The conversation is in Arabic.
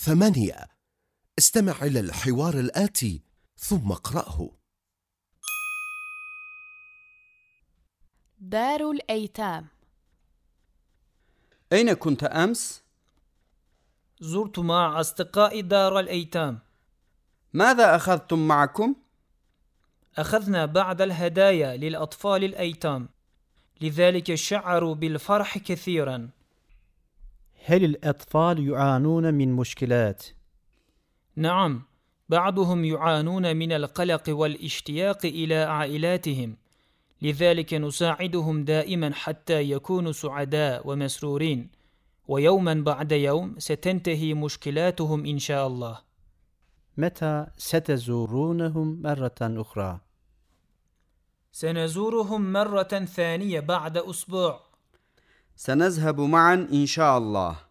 ثمانية استمع إلى الحوار الآتي ثم اقرأه. دار الأيتام. أين كنت أمس؟ زرت مع أصدقائي دار الأيتام. ماذا أخذتم معكم؟ أخذنا بعض الهدايا للأطفال الأيتام لذلك شعروا بالفرح كثيرا. هل الأطفال يعانون من مشكلات؟ نعم بعضهم يعانون من القلق والاشتياق إلى عائلاتهم لذلك نساعدهم دائما حتى يكونوا سعداء ومسرورين ويوما بعد يوم ستنتهي مشكلاتهم إن شاء الله متى ستزورونهم مرة أخرى؟ سنزورهم مرة ثانية بعد أسبوع سنذهب معا إن شاء الله.